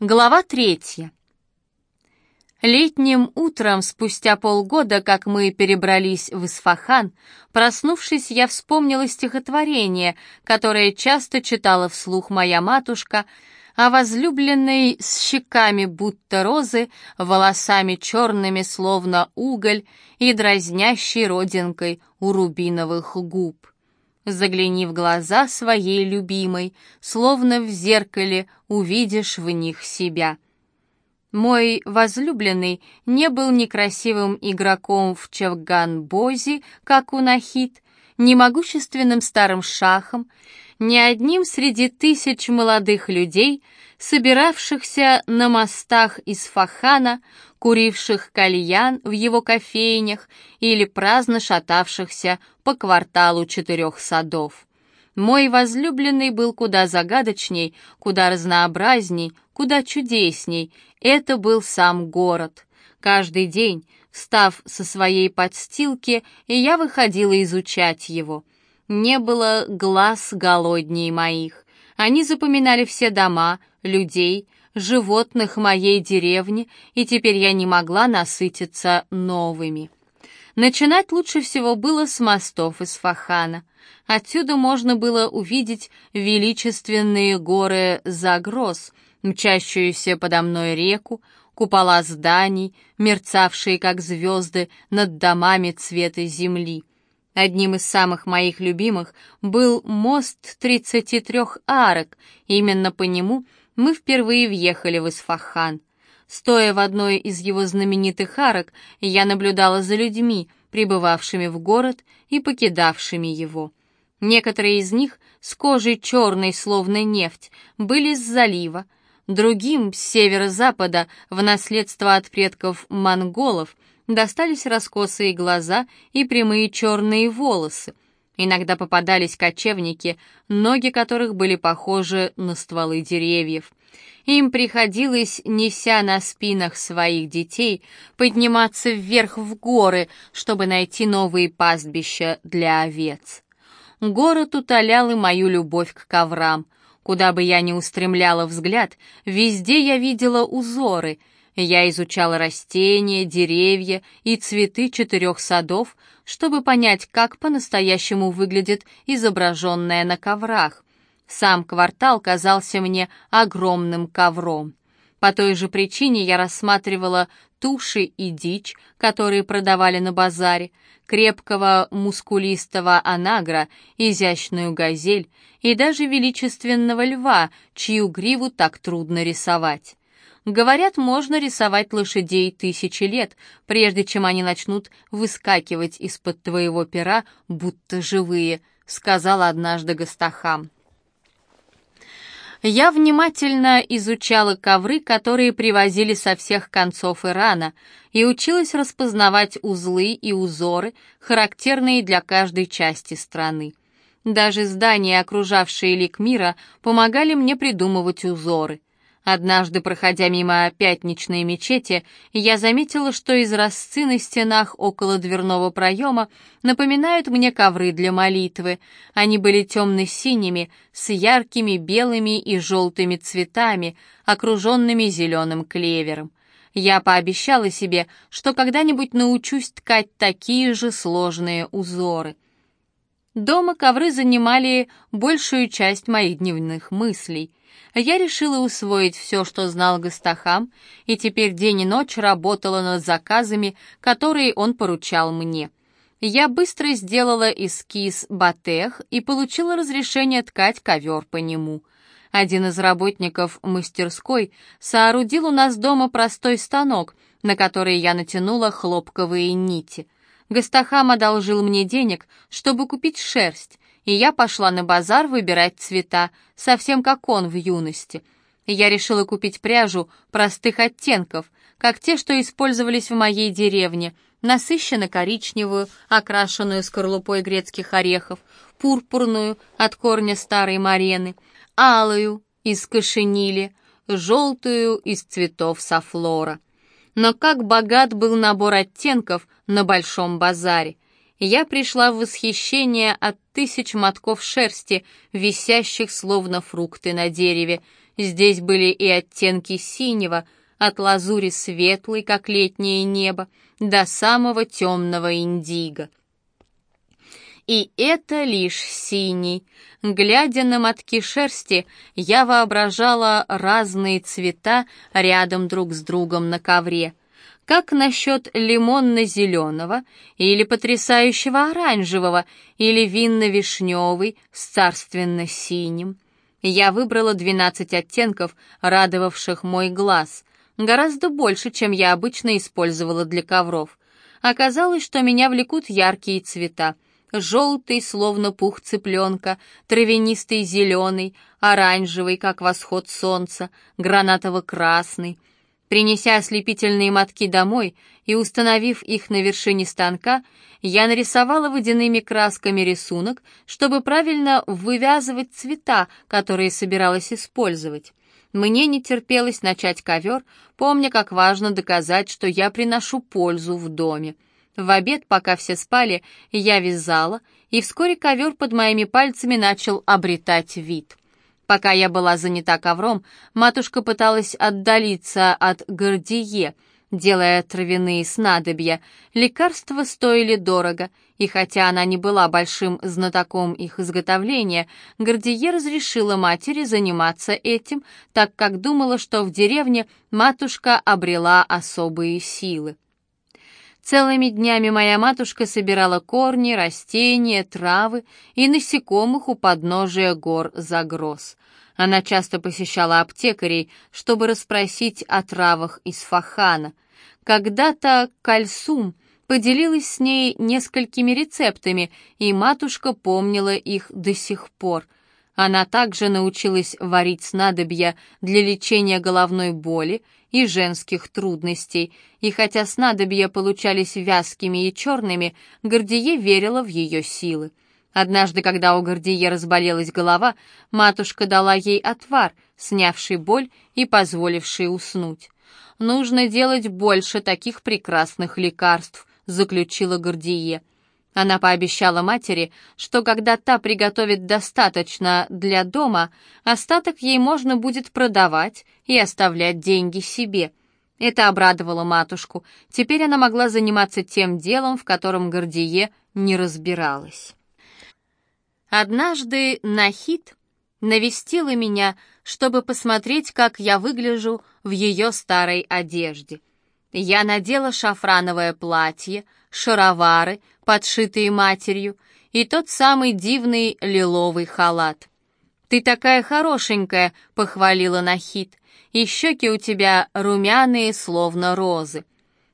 Глава третья. Летним утром, спустя полгода, как мы перебрались в Исфахан, проснувшись, я вспомнила стихотворение, которое часто читала вслух моя матушка, о возлюбленной с щеками будто розы, волосами черными, словно уголь, и дразнящей родинкой у рубиновых губ. Загляни в глаза своей любимой, словно в зеркале увидишь в них себя. Мой возлюбленный не был некрасивым игроком в чавган-бози, как у Нахид, ни могущественным старым шахом, ни одним среди тысяч молодых людей, собиравшихся на мостах из Фахана, куривших кальян в его кофейнях или праздно шатавшихся по кварталу четырех садов. Мой возлюбленный был куда загадочней, куда разнообразней, куда чудесней. Это был сам город. Каждый день, встав со своей подстилки, я выходила изучать его. Не было глаз голодней моих. Они запоминали все дома, людей, животных моей деревни, и теперь я не могла насытиться новыми. Начинать лучше всего было с мостов из Фахана. Отсюда можно было увидеть величественные горы Загроз, мчащуюся подо мной реку, купола зданий, мерцавшие как звезды над домами цвета земли. Одним из самых моих любимых был мост 33 арок, именно по нему мы впервые въехали в Исфахан. Стоя в одной из его знаменитых арок, я наблюдала за людьми, прибывавшими в город и покидавшими его. Некоторые из них с кожей черной, словно нефть, были с залива, другим с северо-запада в наследство от предков монголов достались раскосые глаза и прямые черные волосы. Иногда попадались кочевники, ноги которых были похожи на стволы деревьев. Им приходилось, неся на спинах своих детей, подниматься вверх в горы, чтобы найти новые пастбища для овец. Город утолял и мою любовь к коврам. Куда бы я ни устремляла взгляд, везде я видела узоры. Я изучала растения, деревья и цветы четырех садов, чтобы понять, как по-настоящему выглядит изображенное на коврах. Сам квартал казался мне огромным ковром. По той же причине я рассматривала туши и дичь, которые продавали на базаре, крепкого мускулистого анагра, изящную газель и даже величественного льва, чью гриву так трудно рисовать. Говорят, можно рисовать лошадей тысячи лет, прежде чем они начнут выскакивать из-под твоего пера, будто живые, сказала однажды Гастахам. Я внимательно изучала ковры, которые привозили со всех концов Ирана, и училась распознавать узлы и узоры, характерные для каждой части страны. Даже здания, окружавшие лик мира, помогали мне придумывать узоры. Однажды, проходя мимо пятничной мечети, я заметила, что изразцы на стенах около дверного проема напоминают мне ковры для молитвы. Они были темно-синими, с яркими белыми и желтыми цветами, окруженными зеленым клевером. Я пообещала себе, что когда-нибудь научусь ткать такие же сложные узоры. Дома ковры занимали большую часть моих дневных мыслей — я решила усвоить все, что знал Гастахам, и теперь день и ночь работала над заказами, которые он поручал мне. Я быстро сделала эскиз батех и получила разрешение ткать ковер по нему. Один из работников мастерской соорудил у нас дома простой станок, на который я натянула хлопковые нити. Гастахам одолжил мне денег, чтобы купить шерсть, и я пошла на базар выбирать цвета, совсем как он в юности. Я решила купить пряжу простых оттенков, как те, что использовались в моей деревне, насыщенно-коричневую, окрашенную скорлупой грецких орехов, пурпурную от корня старой марены, алую из кошенили, желтую из цветов софлора. Но как богат был набор оттенков на большом базаре я пришла в восхищение от тысяч мотков шерсти, висящих словно фрукты на дереве. Здесь были и оттенки синего, от лазури светлый, как летнее небо, до самого темного индиго. И это лишь синий. Глядя на мотки шерсти, я воображала разные цвета рядом друг с другом на ковре. Как насчет лимонно-зеленого или потрясающего оранжевого или винно-вишневый с царственно-синим? Я выбрала 12 оттенков, радовавших мой глаз. Гораздо больше, чем я обычно использовала для ковров. Оказалось, что меня влекут яркие цвета желтый, словно пух цыпленка, травянистый зеленый, оранжевый, как восход солнца, гранатово-красный. Принеся ослепительные мотки домой и установив их на вершине станка, я нарисовала водяными красками рисунок, чтобы правильно вывязывать цвета, которые собиралась использовать. Мне не терпелось начать ковер, помня, как важно доказать, что я приношу пользу в доме. В обед, пока все спали, я вязала, и вскоре ковер под моими пальцами начал обретать вид. Пока я была занята ковром, матушка пыталась отдалиться от гордие, делая травяные снадобья. Лекарства стоили дорого, и хотя она не была большим знатоком их изготовления, Гордие разрешила матери заниматься этим, так как думала, что в деревне матушка обрела особые силы. Целыми днями моя матушка собирала корни, растения, травы и насекомых у подножия гор загроз. Она часто посещала аптекарей, чтобы расспросить о травах из Фахана. Когда-то Кальсум поделилась с ней несколькими рецептами, и матушка помнила их до сих пор. Она также научилась варить снадобья для лечения головной боли и женских трудностей, и хотя снадобья получались вязкими и черными, Гордие верила в ее силы. Однажды, когда у Гордие разболелась голова, матушка дала ей отвар, снявший боль и позволивший уснуть. «Нужно делать больше таких прекрасных лекарств», — заключила Гордие. Она пообещала матери, что когда та приготовит достаточно для дома, остаток ей можно будет продавать и оставлять деньги себе. Это обрадовало матушку. Теперь она могла заниматься тем делом, в котором Гордие не разбиралась. Однажды Нахид навестила меня, чтобы посмотреть, как я выгляжу в ее старой одежде. Я надела шафрановое платье, шаровары, подшитые матерью, и тот самый дивный лиловый халат. «Ты такая хорошенькая», — похвалила Нахид, «и щеки у тебя румяные, словно розы».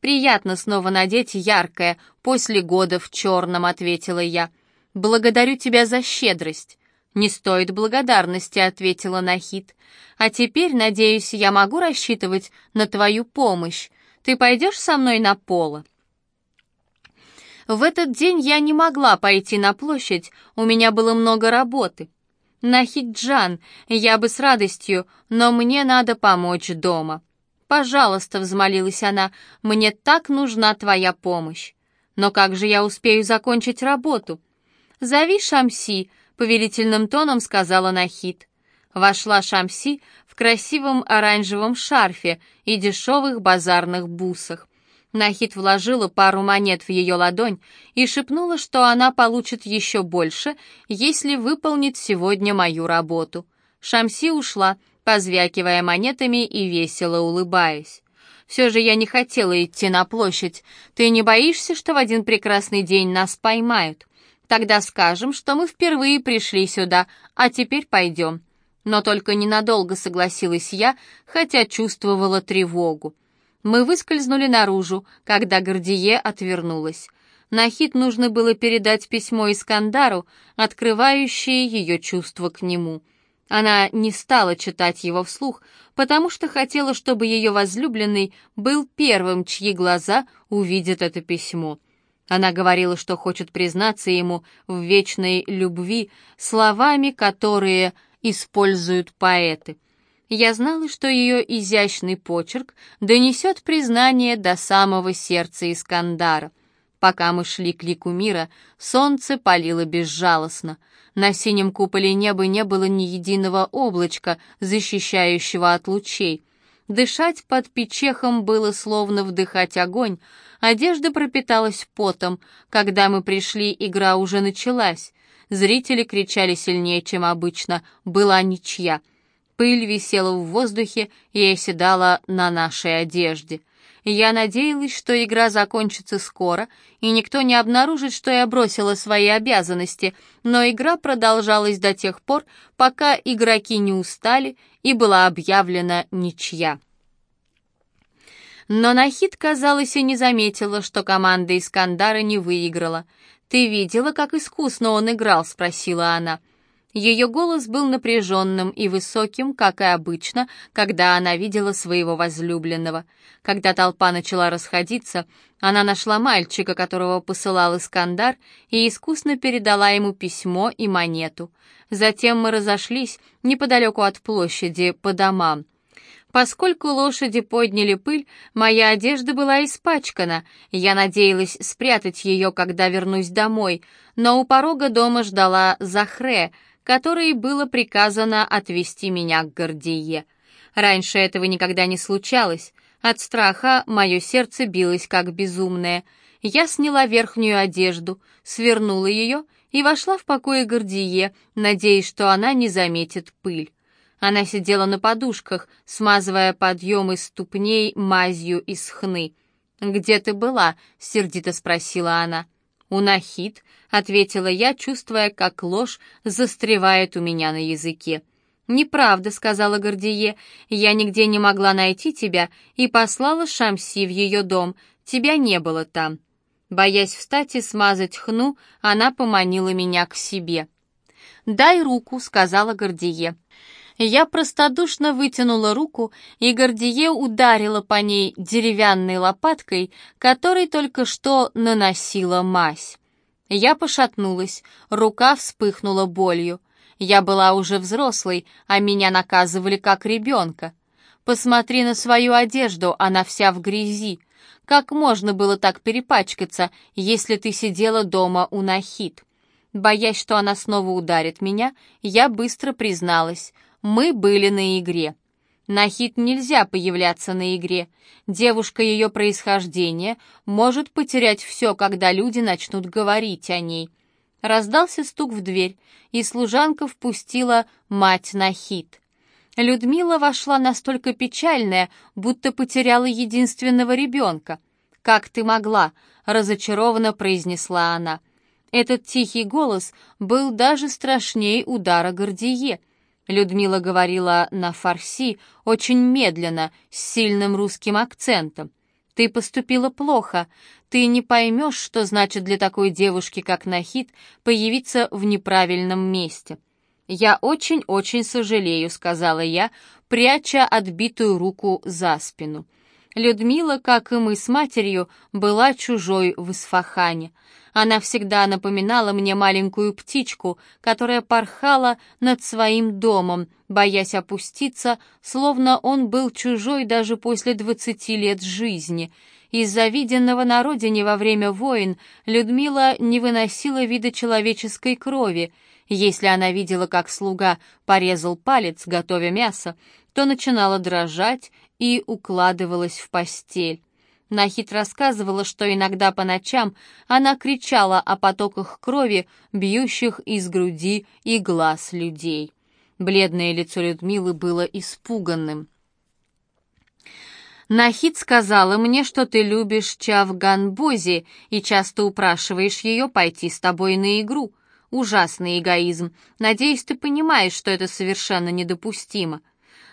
«Приятно снова надеть яркое, после года в черном», — ответила я. «Благодарю тебя за щедрость». «Не стоит благодарности», — ответила Нахид. «А теперь, надеюсь, я могу рассчитывать на твою помощь. Ты пойдешь со мной на поло?» В этот день я не могла пойти на площадь, у меня было много работы. Нахиджан, я бы с радостью, но мне надо помочь дома. «Пожалуйста», — взмолилась она, — «мне так нужна твоя помощь». «Но как же я успею закончить работу?» «Зови Шамси», — повелительным тоном сказала Нахид. Вошла Шамси в красивом оранжевом шарфе и дешевых базарных бусах. Нахид вложила пару монет в ее ладонь и шепнула, что она получит еще больше, если выполнит сегодня мою работу. Шамси ушла, позвякивая монетами и весело улыбаясь. «Все же я не хотела идти на площадь. Ты не боишься, что в один прекрасный день нас поймают? Тогда скажем, что мы впервые пришли сюда, а теперь пойдем». Но только ненадолго согласилась я, хотя чувствовала тревогу. Мы выскользнули наружу, когда Гордие отвернулась. Нахид нужно было передать письмо Искандару, открывающее ее чувство к нему. Она не стала читать его вслух, потому что хотела, чтобы ее возлюбленный был первым, чьи глаза увидят это письмо. Она говорила, что хочет признаться ему в вечной любви словами, которые используют поэты. Я знала, что ее изящный почерк донесет признание до самого сердца Искандара. Пока мы шли к лику мира, солнце палило безжалостно. На синем куполе неба не было ни единого облачка, защищающего от лучей. Дышать под печехом было словно вдыхать огонь. Одежда пропиталась потом. Когда мы пришли, игра уже началась. Зрители кричали сильнее, чем обычно. Была ничья. Пыль висела в воздухе и оседала на нашей одежде. Я надеялась, что игра закончится скоро, и никто не обнаружит, что я бросила свои обязанности, но игра продолжалась до тех пор, пока игроки не устали и была объявлена ничья. Но Нахид, казалось, и не заметила, что команда Искандара не выиграла. «Ты видела, как искусно он играл?» — спросила она. — ее голос был напряженным и высоким, как и обычно, когда она видела своего возлюбленного. Когда толпа начала расходиться, она нашла мальчика, которого посылал Искандар, и искусно передала ему письмо и монету. Затем мы разошлись неподалеку от площади, по домам. Поскольку лошади подняли пыль, моя одежда была испачкана. Я надеялась спрятать ее, когда вернусь домой, но у порога дома ждала Захре — которой было приказано отвести меня к Гордие. Раньше этого никогда не случалось. От страха мое сердце билось как безумное. Я сняла верхнюю одежду, свернула ее и вошла в покое Гордие, надеясь, что она не заметит пыль. Она сидела на подушках, смазывая подъем из ступней мазью из хны. «Где ты была?» — сердито спросила она. «Унахит», — ответила я, чувствуя, как ложь застревает у меня на языке. «Неправда», — сказала Гордие, — «я нигде не могла найти тебя и послала Шамси в ее дом. Тебя не было там». Боясь встать и смазать хну, она поманила меня к себе. «Дай руку», — сказала Гордие. Я простодушно вытянула руку, и Гордие ударила по ней деревянной лопаткой, которой только что наносила мазь. Я пошатнулась, рука вспыхнула болью. Я была уже взрослой, а меня наказывали как ребенка. Посмотри на свою одежду, она вся в грязи. Как можно было так перепачкаться, если ты сидела дома у Нахид? Боясь, что она снова ударит меня, я быстро призналась. Мы были на игре. На хит нельзя появляться на игре. Девушка ее происхождения может потерять все, когда люди начнут говорить о ней. Раздался стук в дверь, и служанка впустила мать на хит. Людмила вошла настолько печальная, будто потеряла единственного ребенка. «Как ты могла?» — разочарованно произнесла она. Этот тихий голос был даже страшнее удара Гордие — Людмила говорила на фарси очень медленно, с сильным русским акцентом. «Ты поступила плохо. Ты не поймешь, что значит для такой девушки, как Нахид, появиться в неправильном месте». «Я очень-очень сожалею», — сказала я, пряча отбитую руку за спину. Людмила, как и мы с матерью, была чужой в Исфахане. Она всегда напоминала мне маленькую птичку, которая порхала над своим домом, боясь опуститься, словно он был чужой даже после двадцати лет жизни. Из-за виденного на родине во время войн Людмила не выносила вида человеческой крови. Если она видела, как слуга порезал палец, готовя мясо, то начинала дрожать и укладывалась в постель. Нахит рассказывала, что иногда по ночам она кричала о потоках крови, бьющих из груди и глаз людей. Бледное лицо Людмилы было испуганным. Нахид сказала мне, что ты любишь Чавганбози и часто упрашиваешь ее пойти с тобой на игру. Ужасный эгоизм. Надеюсь, ты понимаешь, что это совершенно недопустимо.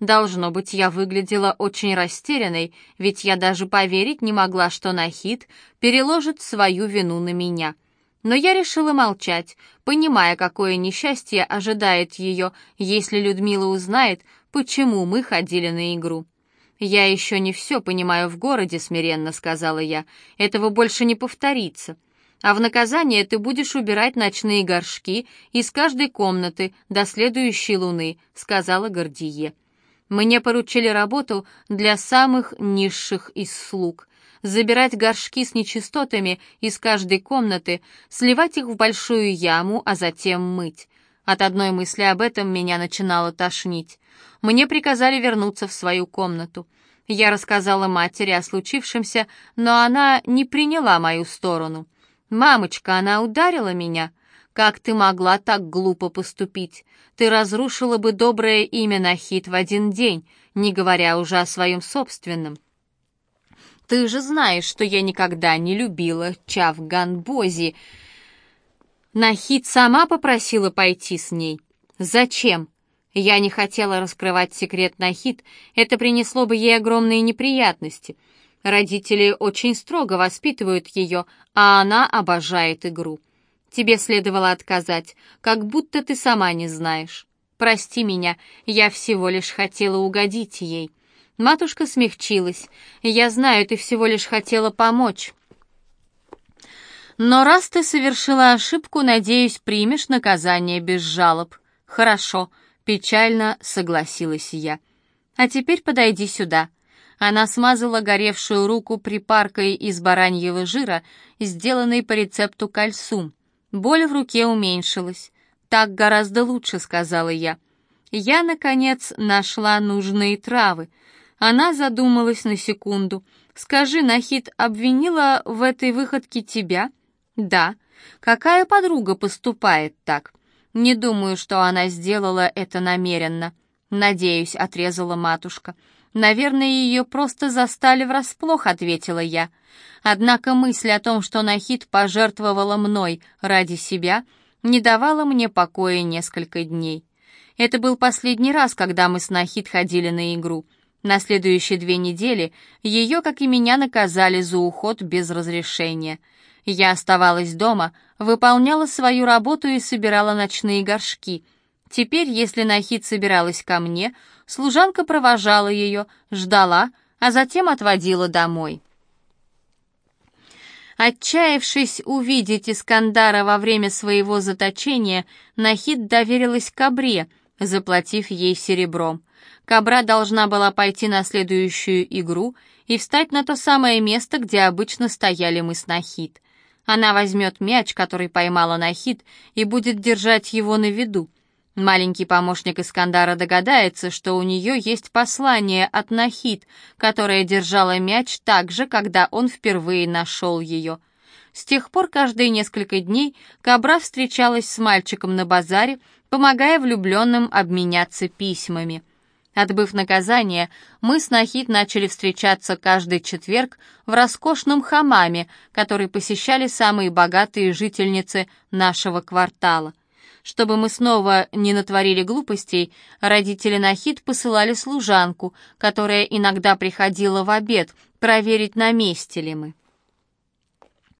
Должно быть, я выглядела очень растерянной, ведь я даже поверить не могла, что Нахид переложит свою вину на меня. Но я решила молчать, понимая, какое несчастье ожидает ее, если Людмила узнает, почему мы ходили на игру. «Я еще не все понимаю в городе», — смиренно сказала я. «Этого больше не повторится. А в наказание ты будешь убирать ночные горшки из каждой комнаты до следующей луны», — сказала Гордие. Мне поручили работу для самых низших из слуг. Забирать горшки с нечистотами из каждой комнаты, сливать их в большую яму, а затем мыть. От одной мысли об этом меня начинало тошнить. Мне приказали вернуться в свою комнату. Я рассказала матери о случившемся, но она не приняла мою сторону. «Мамочка, она ударила меня?» Как ты могла так глупо поступить? Ты разрушила бы доброе имя Нахид в один день, не говоря уже о своем собственном. Ты же знаешь, что я никогда не любила Чавганбози. Нахид сама попросила пойти с ней. Зачем? Я не хотела раскрывать секрет Нахид, это принесло бы ей огромные неприятности. Родители очень строго воспитывают ее, а она обожает игру. Тебе следовало отказать, как будто ты сама не знаешь. Прости меня, я всего лишь хотела угодить ей. Матушка смягчилась. Я знаю, ты всего лишь хотела помочь. Но раз ты совершила ошибку, надеюсь, примешь наказание без жалоб. Хорошо, печально согласилась я. А теперь подойди сюда. Она смазала горевшую руку припаркой из бараньего жира, сделанной по рецепту кальсум. Боль в руке уменьшилась. «Так гораздо лучше», — сказала я. Я, наконец, нашла нужные травы. Она задумалась на секунду. «Скажи, Нахид обвинила в этой выходке тебя?» «Да». «Какая подруга поступает так?» «Не думаю, что она сделала это намеренно». «Надеюсь», — отрезала матушка. «Наверное, ее просто застали врасплох», — ответила я. Однако мысль о том, что Нахид пожертвовала мной ради себя, не давала мне покоя несколько дней. Это был последний раз, когда мы с Нахид ходили на игру. На следующие две недели ее, как и меня, наказали за уход без разрешения. Я оставалась дома, выполняла свою работу и собирала ночные горшки. Теперь, если Нахид собиралась ко мне, служанка провожала ее, ждала, а затем отводила домой. Отчаявшись увидеть Искандара во время своего заточения, Нахид доверилась Кабре, заплатив ей серебром. Кабра должна была пойти на следующую игру и встать на то самое место, где обычно стояли мы с Нахид. Она возьмет мяч, который поймала Нахид, и будет держать его на виду. Маленький помощник Искандара догадается, что у нее есть послание от Нахид, которая держала мяч так же, когда он впервые нашел ее. С тех пор каждые несколько дней Кабра встречалась с мальчиком на базаре, помогая влюбленным обменяться письмами. Отбыв наказание, мы с Нахид начали встречаться каждый четверг в роскошном хамаме, который посещали самые богатые жительницы нашего квартала — чтобы мы снова не натворили глупостей, родители Нахид посылали служанку, которая иногда приходила в обед, проверить, на месте ли мы.